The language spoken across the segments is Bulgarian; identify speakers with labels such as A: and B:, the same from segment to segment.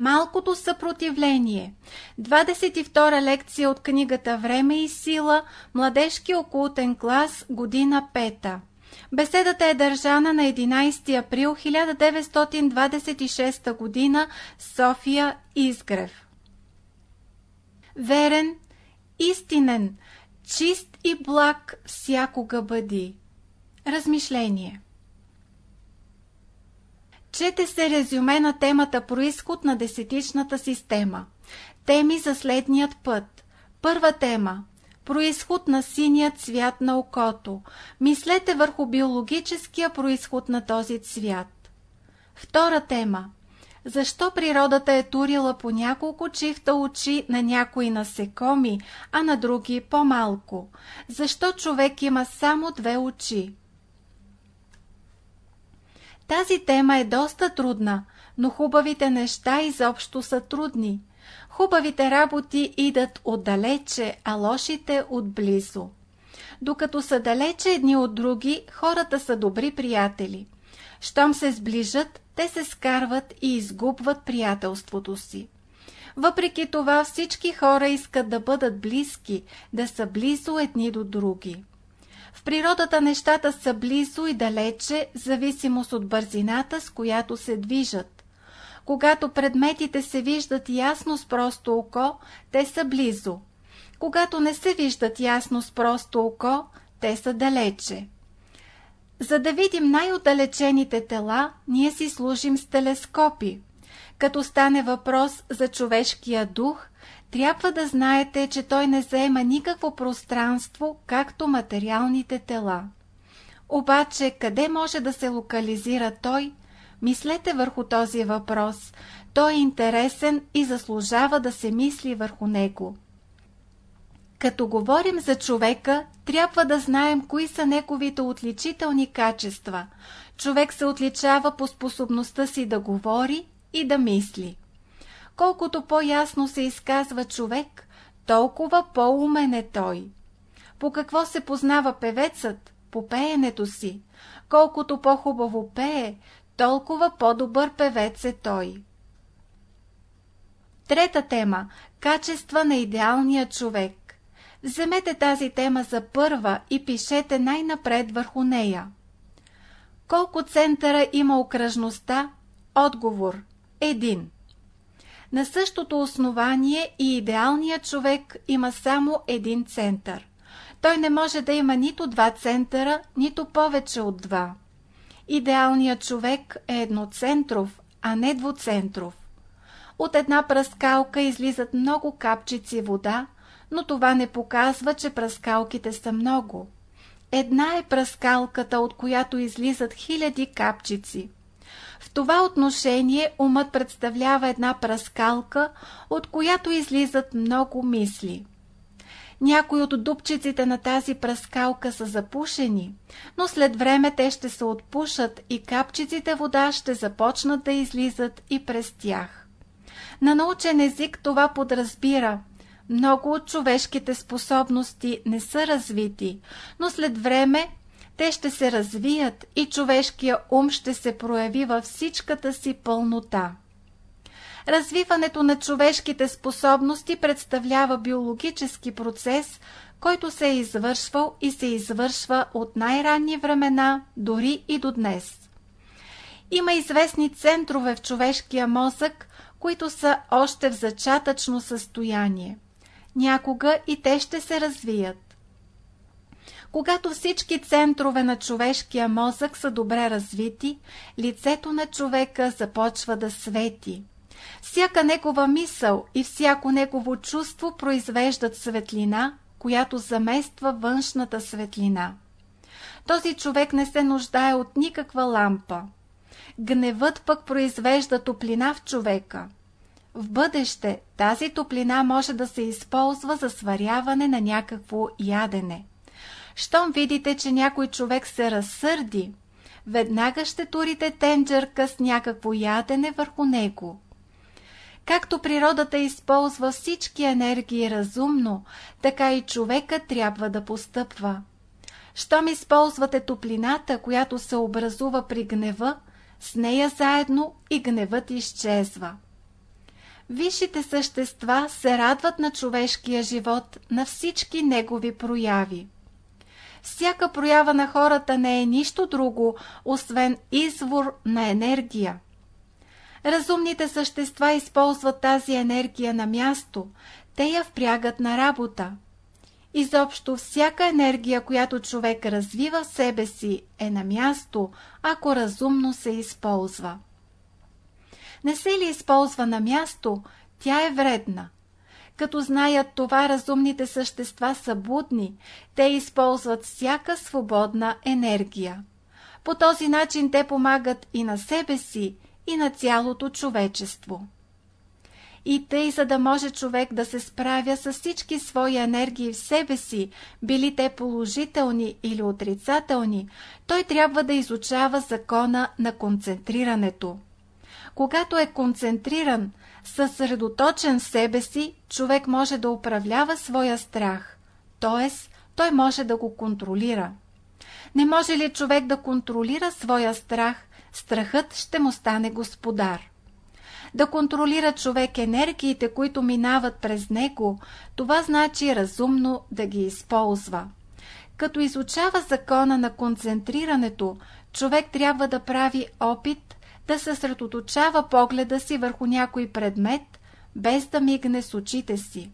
A: Малкото съпротивление. 22 лекция от книгата Време и сила, младежки окултен клас, година 5. Беседата е държана на 11 април 1926 година, София Изгрев. Верен, истинен, чист и благ всякога бъди. Размишление Чете се резюме на темата Происход на десетичната система. Теми за следният път. Първа тема Происход на синия цвят на окото. Мислете върху биологическия происход на този цвят. Втора тема защо природата е турила по няколко чифта очи на някои насекоми, а на други по-малко? Защо човек има само две очи? Тази тема е доста трудна, но хубавите неща изобщо са трудни. Хубавите работи идат отдалече, а лошите отблизо. Докато са далече едни от други, хората са добри приятели. Щом се сближат, те се скарват и изгубват приятелството си. Въпреки това всички хора искат да бъдат близки, да са близо едни до други. В природата нещата са близо и далече, зависимост от бързината, с която се движат. Когато предметите се виждат ясно с просто око, те са близо. Когато не се виждат ясно с просто око, те са далече. За да видим най-отдалечените тела, ние си служим с телескопи. Като стане въпрос за човешкия дух, трябва да знаете, че той не заема никакво пространство, както материалните тела. Обаче, къде може да се локализира той? Мислете върху този въпрос. Той е интересен и заслужава да се мисли върху него. Като говорим за човека, трябва да знаем кои са неговите отличителни качества. Човек се отличава по способността си да говори и да мисли. Колкото по-ясно се изказва човек, толкова по-умен е той. По какво се познава певецът? По пеенето си. Колкото по-хубаво пее, толкова по-добър певец е той. Трета тема – качества на идеалния човек. Вземете тази тема за първа и пишете най-напред върху нея. Колко центъра има окръжността? Отговор – един. На същото основание и идеалният човек има само един център. Той не може да има нито два центъра, нито повече от два. Идеалният човек е едноцентров, а не двуцентров. От една пръскалка излизат много капчици вода, но това не показва, че пръскалките са много. Една е пръскалката, от която излизат хиляди капчици. В това отношение умът представлява една пръскалка, от която излизат много мисли. Някои от дупчиците на тази пръскалка са запушени, но след време те ще се отпушат и капчиците вода ще започнат да излизат и през тях. На научен език това подразбира. Много от човешките способности не са развити, но след време те ще се развият и човешкия ум ще се прояви във всичката си пълнота. Развиването на човешките способности представлява биологически процес, който се е извършвал и се извършва от най-ранни времена, дори и до днес. Има известни центрове в човешкия мозък, които са още в зачатъчно състояние. Някога и те ще се развият. Когато всички центрове на човешкия мозък са добре развити, лицето на човека започва да свети. Всяка негова мисъл и всяко негово чувство произвеждат светлина, която замества външната светлина. Този човек не се нуждае от никаква лампа. Гневът пък произвежда топлина в човека. В бъдеще тази топлина може да се използва за сваряване на някакво ядене. Щом видите, че някой човек се разсърди, веднага ще турите тенджерка с някакво ядене върху него. Както природата използва всички енергии разумно, така и човека трябва да постъпва. Щом използвате топлината, която се образува при гнева, с нея заедно и гневът изчезва. Висшите същества се радват на човешкия живот, на всички негови прояви. Всяка проява на хората не е нищо друго, освен извор на енергия. Разумните същества използват тази енергия на място, те я впрягат на работа. Изобщо всяка енергия, която човек развива в себе си, е на място, ако разумно се използва. Не се ли използва на място, тя е вредна. Като знаят това, разумните същества са будни, те използват всяка свободна енергия. По този начин те помагат и на себе си, и на цялото човечество. И тъй, за да може човек да се справя с всички свои енергии в себе си, били те положителни или отрицателни, той трябва да изучава закона на концентрирането. Когато е концентриран, съсредоточен в себе си, човек може да управлява своя страх, т.е. той може да го контролира. Не може ли човек да контролира своя страх, страхът ще му стане господар. Да контролира човек енергиите, които минават през него, това значи разумно да ги използва. Като изучава закона на концентрирането, човек трябва да прави опит да съсредоточава погледа си върху някой предмет, без да мигне с очите си.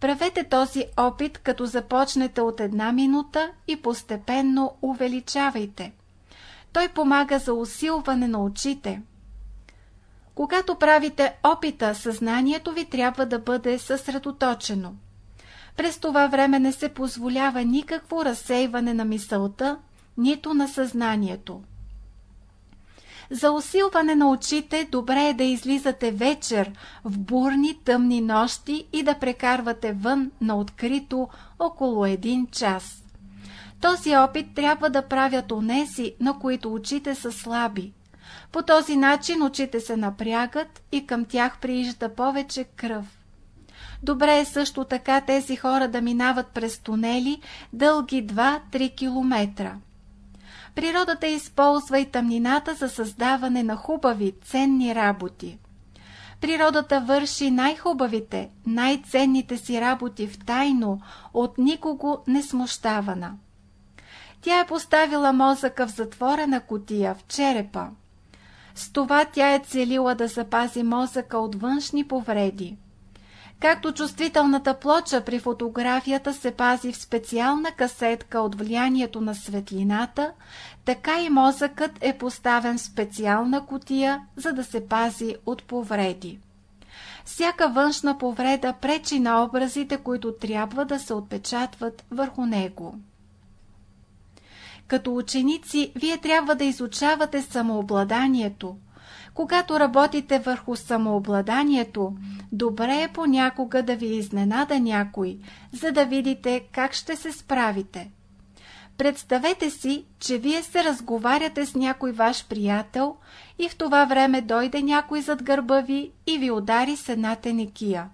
A: Правете този опит, като започнете от една минута и постепенно увеличавайте. Той помага за усилване на очите. Когато правите опита, съзнанието ви трябва да бъде съсредоточено. През това време не се позволява никакво разсейване на мисълта, нито на съзнанието. За усилване на очите добре е да излизате вечер в бурни тъмни нощи и да прекарвате вън на открито около един час. Този опит трябва да правят онеси, на които очите са слаби. По този начин очите се напрягат и към тях приижда повече кръв. Добре е също така тези хора да минават през тунели дълги 2-3 километра. Природата използва и тъмнината за създаване на хубави, ценни работи. Природата върши най-хубавите, най-ценните си работи в тайно, от никого не смущавана. Тя е поставила мозъка в затворена котия, в черепа. С това тя е целила да запази мозъка от външни повреди. Както чувствителната плоча при фотографията се пази в специална касетка от влиянието на светлината, така и мозъкът е поставен в специална котия, за да се пази от повреди. Всяка външна повреда пречи на образите, които трябва да се отпечатват върху него. Като ученици, вие трябва да изучавате самообладанието. Когато работите върху самообладанието, добре е понякога да ви изненада някой, за да видите как ще се справите. Представете си, че вие се разговаряте с някой ваш приятел и в това време дойде някой зад гърба ви и ви удари с една тенекия.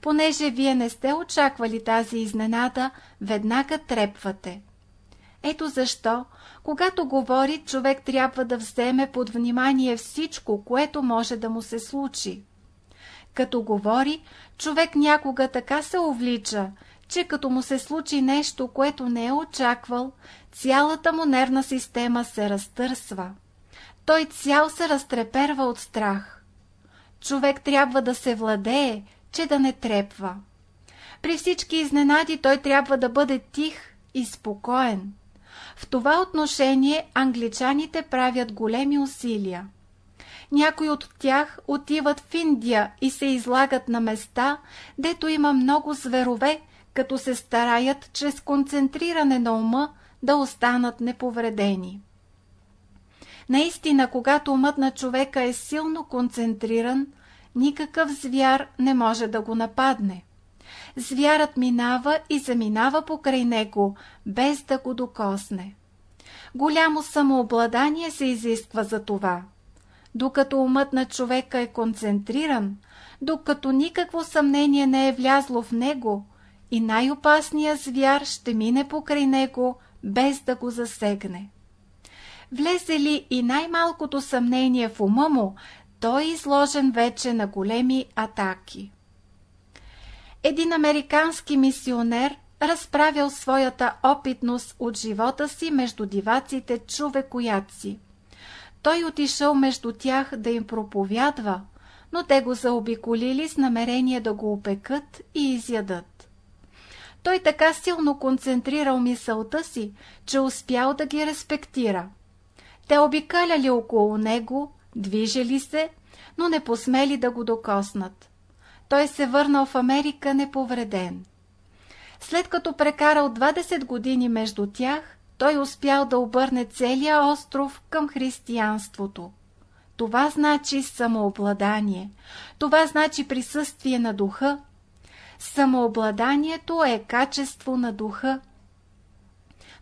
A: Понеже вие не сте очаквали тази изненада, веднага трепвате. Ето защо, когато говори, човек трябва да вземе под внимание всичко, което може да му се случи. Като говори, човек някога така се увлича, че като му се случи нещо, което не е очаквал, цялата му нервна система се разтърсва. Той цял се разтреперва от страх. Човек трябва да се владее, че да не трепва. При всички изненади той трябва да бъде тих и спокоен. В това отношение англичаните правят големи усилия. Някои от тях отиват в Индия и се излагат на места, дето има много зверове, като се стараят чрез концентриране на ума да останат неповредени. Наистина, когато умът на човека е силно концентриран, никакъв звяр не може да го нападне. Звярат минава и заминава покрай него, без да го докосне. Голямо самообладание се изисква за това. Докато умът на човека е концентриран, докато никакво съмнение не е влязло в него, и най-опасният звяр ще мине покрай него, без да го засегне. Влезе ли и най-малкото съмнение в ума му, той е изложен вече на големи атаки. Един американски мисионер разправял своята опитност от живота си между диваците човекояци. Той отишъл между тях да им проповядва, но те го заобиколили с намерение да го опекат и изядат. Той така силно концентрирал мисълта си, че успял да ги респектира. Те обикаляли около него, движели се, но не посмели да го докоснат. Той се върнал в Америка неповреден. След като прекарал 20 години между тях, той успял да обърне целия остров към християнството. Това значи самообладание. Това значи присъствие на духа. Самообладанието е качество на духа.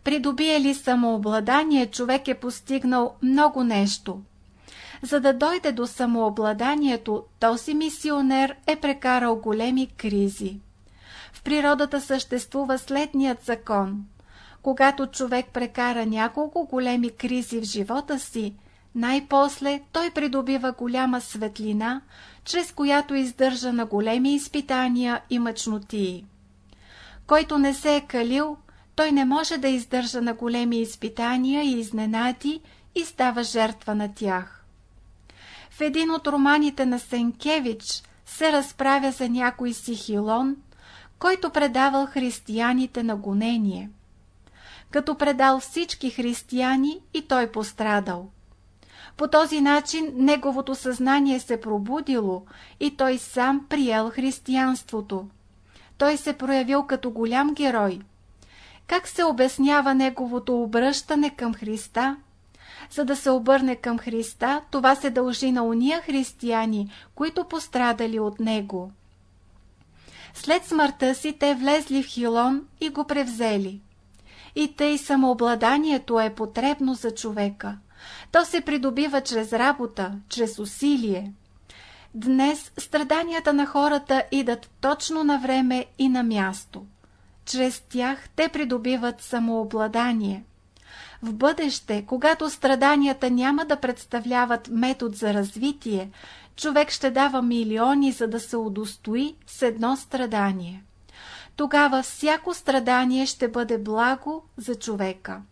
A: Придобие ли самообладание, човек е постигнал много нещо. За да дойде до самообладанието, този мисионер е прекарал големи кризи. В природата съществува следният закон. Когато човек прекара няколко големи кризи в живота си, най-после той придобива голяма светлина, чрез която издържа на големи изпитания и мъчнотии. Който не се е калил, той не може да издържа на големи изпитания и изненади и става жертва на тях. В един от романите на Сенкевич се разправя за някой си Хилон, който предавал християните на гонение. Като предал всички християни и той пострадал. По този начин неговото съзнание се пробудило и той сам приел християнството. Той се проявил като голям герой. Как се обяснява неговото обръщане към Христа? За да се обърне към Христа, това се дължи на уния християни, които пострадали от Него. След смъртта си те влезли в Хилон и го превзели. И тъй самообладанието е потребно за човека. То се придобива чрез работа, чрез усилие. Днес страданията на хората идат точно на време и на място. Чрез тях те придобиват самообладание. В бъдеще, когато страданията няма да представляват метод за развитие, човек ще дава милиони, за да се удостои с едно страдание. Тогава всяко страдание ще бъде благо за човека.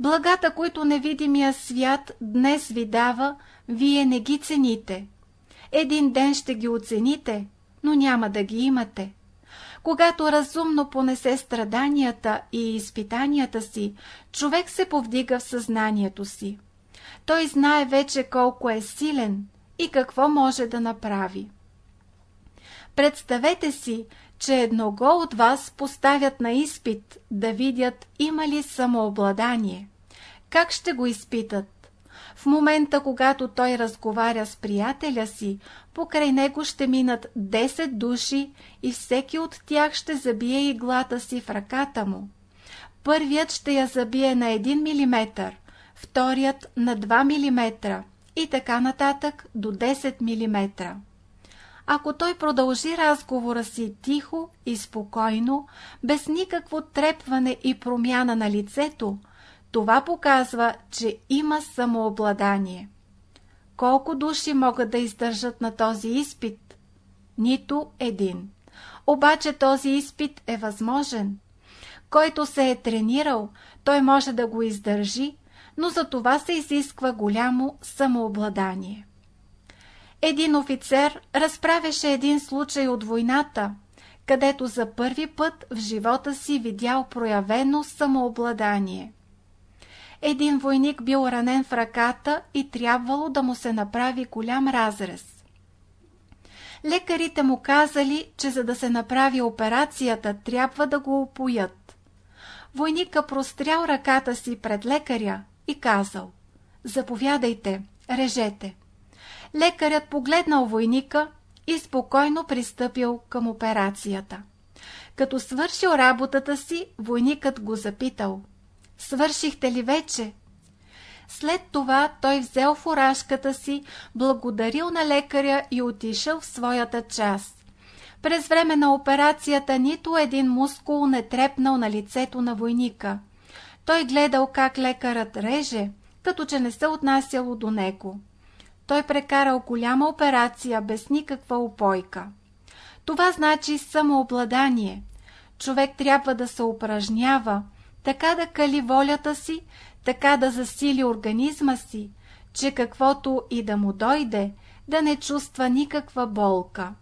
A: Благата, които невидимия свят днес ви дава, вие не ги цените. Един ден ще ги оцените, но няма да ги имате. Когато разумно понесе страданията и изпитанията си, човек се повдига в съзнанието си. Той знае вече колко е силен и какво може да направи. Представете си, че едного от вас поставят на изпит да видят има ли самообладание. Как ще го изпитат? В момента, когато той разговаря с приятеля си, покрай него ще минат 10 души и всеки от тях ще забие иглата си в ръката му. Първият ще я забие на 1 мм, вторият на 2 мм и така нататък до 10 мм. Ако той продължи разговора си тихо и спокойно, без никакво трепване и промяна на лицето, това показва, че има самообладание. Колко души могат да издържат на този изпит? Нито един. Обаче този изпит е възможен. Който се е тренирал, той може да го издържи, но за това се изисква голямо самообладание. Един офицер разправяше един случай от войната, където за първи път в живота си видял проявено самообладание. Един войник бил ранен в ръката и трябвало да му се направи голям разрез. Лекарите му казали, че за да се направи операцията, трябва да го опоят. Войника прострял ръката си пред лекаря и казал «Заповядайте, режете». Лекарят погледнал войника и спокойно пристъпил към операцията. Като свършил работата си, войникът го запитал «Свършихте ли вече?» След това той взел фуражката си, благодарил на лекаря и отишъл в своята част. През време на операцията нито един мускул не трепнал на лицето на войника. Той гледал как лекарът реже, като че не се отнасяло до него. той прекарал голяма операция без никаква упойка. Това значи самообладание. Човек трябва да се упражнява, така да кали волята си, така да засили организма си, че каквото и да му дойде, да не чувства никаква болка.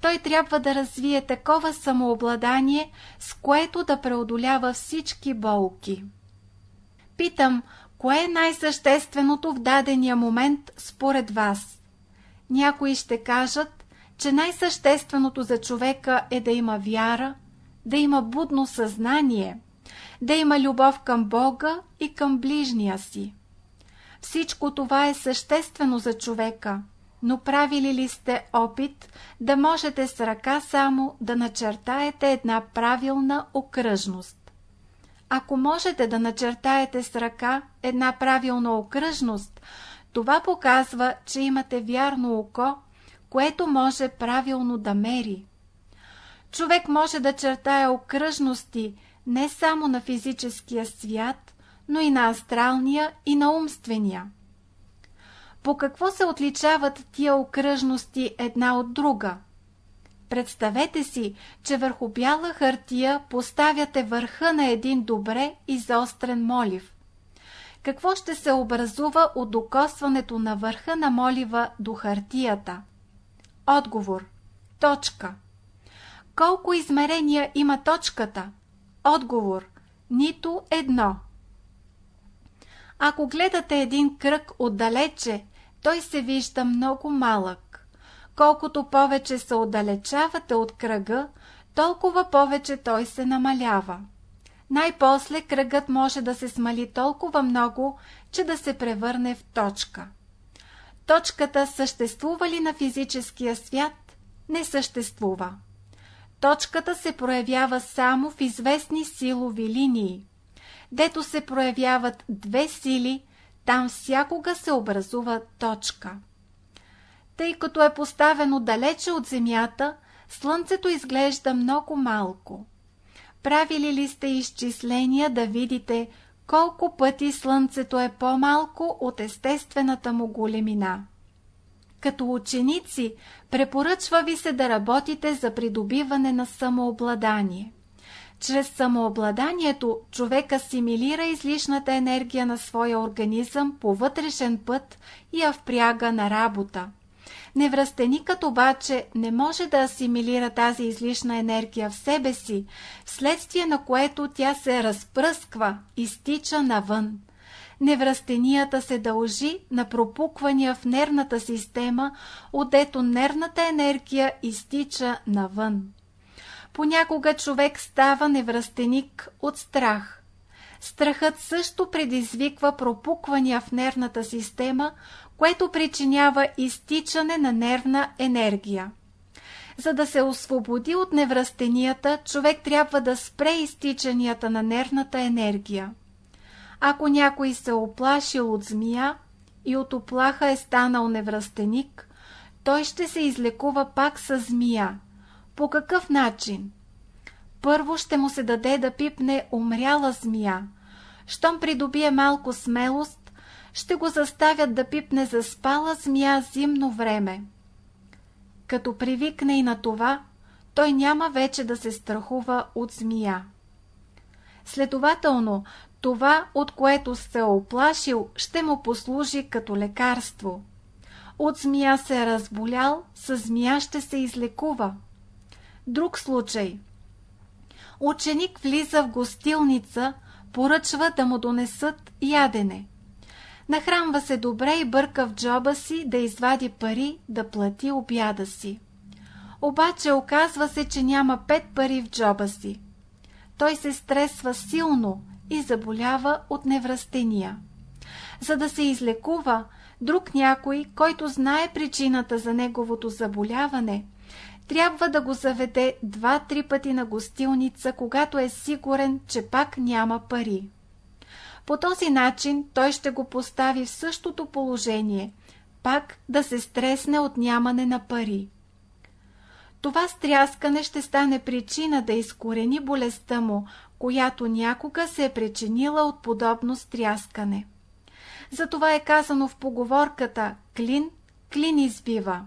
A: Той трябва да развие такова самообладание, с което да преодолява всички болки. Питам, кое е най-същественото в дадения момент според вас? Някои ще кажат, че най-същественото за човека е да има вяра, да има будно съзнание, да има любов към Бога и към ближния си. Всичко това е съществено за човека, но правили ли сте опит да можете с ръка само да начертаете една правилна окръжност? Ако можете да начертаете с ръка една правилна окръжност, това показва, че имате вярно око, което може правилно да мери. Човек може да чертая окръжности не само на физическия свят, но и на астралния и на умствения. По какво се отличават тия окръжности една от друга? Представете си, че върху бяла хартия поставяте върха на един добре изострен молив. Какво ще се образува от докосването на върха на молива до хартията? Отговор. Точка. Колко измерения има точката? Отговор. Нито едно. Ако гледате един кръг отдалече, той се вижда много малък. Колкото повече се отдалечавате от кръга, толкова повече той се намалява. Най-после кръгът може да се смали толкова много, че да се превърне в точка. Точката съществува ли на физическия свят? Не съществува. Точката се проявява само в известни силови линии. Дето се проявяват две сили, там всякога се образува точка. Тъй като е поставено далече от Земята, Слънцето изглежда много малко. Правили ли сте изчисления да видите колко пъти Слънцето е по-малко от естествената му големина? Като ученици, препоръчва ви се да работите за придобиване на самообладание. Чрез самообладанието човек асимилира излишната енергия на своя организъм по вътрешен път и я впряга на работа. Невръстеникът обаче не може да асимилира тази излишна енергия в себе си, вследствие на което тя се разпръсква, изтича навън. Невръстенията се дължи на пропуквания в нервната система, отдето нервната енергия изтича навън. Понякога човек става невръстеник от страх. Страхът също предизвиква пропуквания в нервната система, което причинява изтичане на нервна енергия. За да се освободи от невръстенията, човек трябва да спре изтичанията на нервната енергия. Ако някой се оплашил от змия и от оплаха е станал невръстеник, той ще се излекува пак с змия. По какъв начин? Първо ще му се даде да пипне умряла змия. Щом придобие малко смелост, ще го заставят да пипне заспала змия зимно време. Като привикне и на това, той няма вече да се страхува от змия. Следователно, това, от което се оплашил, ще му послужи като лекарство. От змия се е разболял, с змия ще се излекува. Друг случай. Ученик влиза в гостилница, поръчва да му донесат ядене. Нахранва се добре и бърка в джоба си да извади пари да плати обяда си. Обаче оказва се, че няма пет пари в джоба си. Той се стресва силно и заболява от невръстения. За да се излекува, друг някой, който знае причината за неговото заболяване, трябва да го заведе два-три пъти на гостилница, когато е сигурен, че пак няма пари. По този начин той ще го постави в същото положение, пак да се стресне от нямане на пари. Това стряскане ще стане причина да изкорени болестта му, която някога се е причинила от подобно стряскане. Затова е казано в поговорката «Клин, клин избива».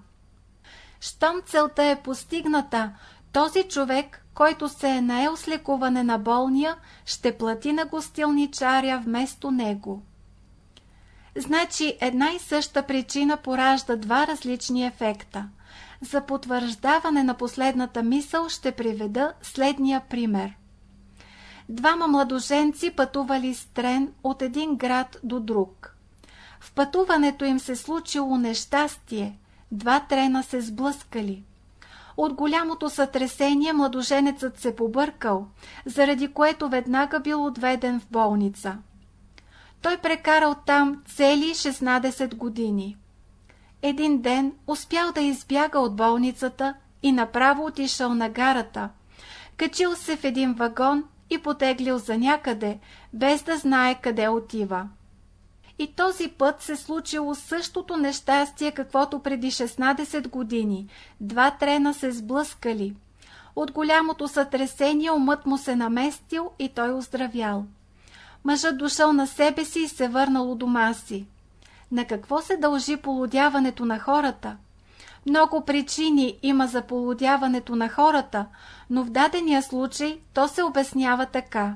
A: Щом целта е постигната, този човек, който се е наел с лекуване на болния, ще плати на гостилничаря вместо него. Значи една и съща причина поражда два различни ефекта. За потвърждаване на последната мисъл ще приведа следния пример. Двама младоженци пътували с трен от един град до друг. В пътуването им се случило нещастие, два трена се сблъскали. От голямото сътресение младоженецът се побъркал, заради което веднага бил отведен в болница. Той прекарал там цели 16 години. Един ден успял да избяга от болницата и направо отишъл на гарата, качил се в един вагон и потеглил за някъде, без да знае къде отива. И този път се случило същото нещастие, каквото преди 16 години. Два трена се сблъскали. От голямото сътресение умът му се наместил и той оздравял. Мъжът дошъл на себе си и се върнал у дома си. На какво се дължи полудяването на хората? Много причини има за полудяването на хората, но в дадения случай то се обяснява така.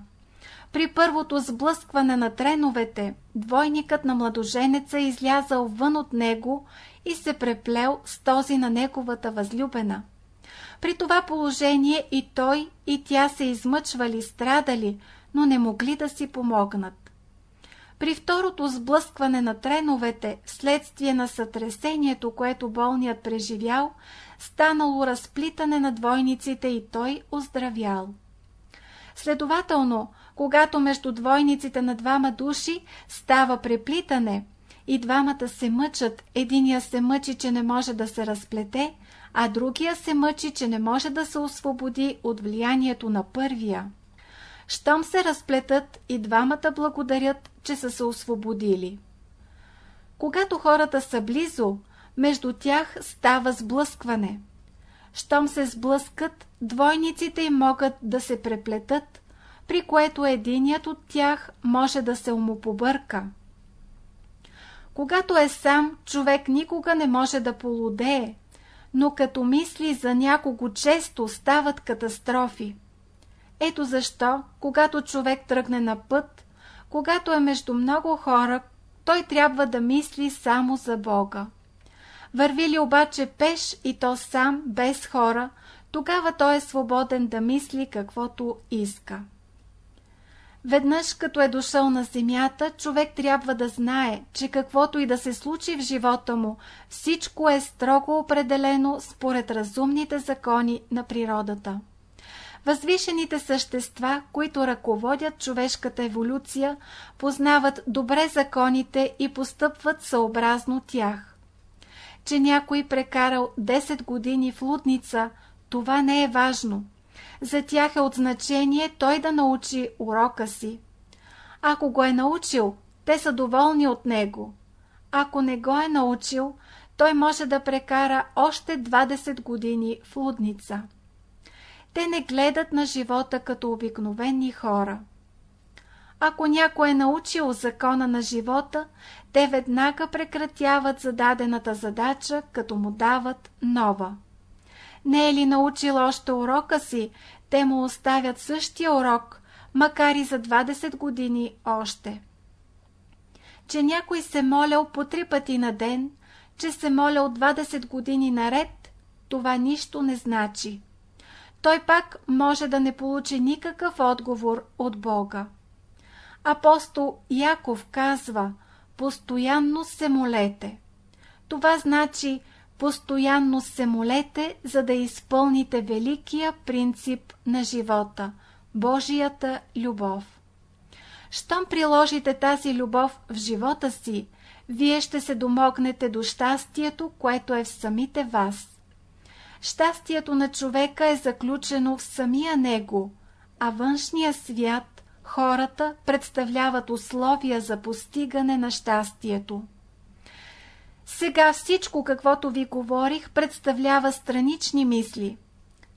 A: При първото сблъскване на треновете, двойникът на младоженеца е излязал вън от него и се преплел с този на неговата възлюбена. При това положение и той, и тя се измъчвали, страдали, но не могли да си помогнат. При второто сблъскване на треновете, вследствие на сътресението, което болният преживял, станало разплитане на двойниците и той оздравял. Следователно, когато между двойниците на двама души става преплитане и двамата се мъчат, единия се мъчи, че не може да се разплете, а другия се мъчи, че не може да се освободи от влиянието на първия. Щом се разплетат и двамата благодарят, че са се освободили. Когато хората са близо, между тях става сблъскване. Щом се сблъскат, двойниците могат да се преплетат, при което единият от тях може да се умопобърка. Когато е сам, човек никога не може да полудее, но като мисли за някого често стават катастрофи. Ето защо, когато човек тръгне на път, когато е между много хора, той трябва да мисли само за Бога. Върви ли обаче пеш и то сам, без хора, тогава той е свободен да мисли каквото иска. Веднъж като е дошъл на земята, човек трябва да знае, че каквото и да се случи в живота му, всичко е строго определено според разумните закони на природата. Възвишените същества, които ръководят човешката еволюция, познават добре законите и постъпват съобразно тях. Че някой прекарал 10 години в лудница, това не е важно. За тях е от значение той да научи урока си. Ако го е научил, те са доволни от него. Ако не го е научил, той може да прекара още 20 години в лудница. Те не гледат на живота като обикновени хора. Ако някой е научил закона на живота, те веднага прекратяват зададената задача, като му дават нова. Не е ли научил още урока си, те му оставят същия урок, макар и за 20 години още. Че някой се молял по три пъти на ден, че се молял 20 години наред, това нищо не значи той пак може да не получи никакъв отговор от Бога. Апостол Яков казва, постоянно се молете. Това значи, постоянно се молете, за да изпълните великия принцип на живота – Божията любов. Щом приложите тази любов в живота си, вие ще се домогнете до щастието, което е в самите вас. Щастието на човека е заключено в самия него, а външния свят, хората, представляват условия за постигане на щастието. Сега всичко, каквото ви говорих, представлява странични мисли.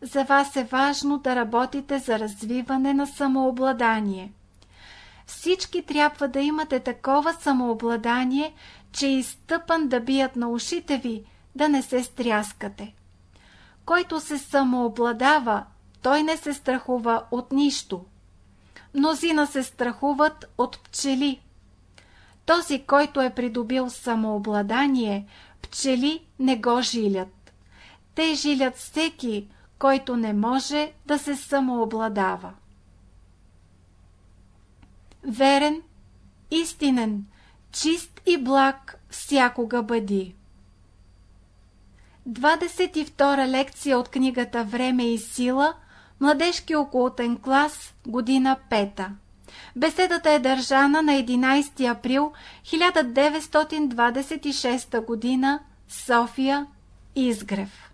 A: За вас е важно да работите за развиване на самообладание. Всички трябва да имате такова самообладание, че изтъпан да бият на ушите ви, да не се стряскате. Който се самообладава, той не се страхува от нищо. Мнозина се страхуват от пчели. Този, който е придобил самообладание, пчели не го жилят. Те жилят всеки, който не може да се самообладава. Верен, истинен, чист и благ всякога бъди. 22 лекция от книгата Време и сила, младежки окултен клас, година 5. Беседата е държана на 11 април 1926 година, София, Изгрев.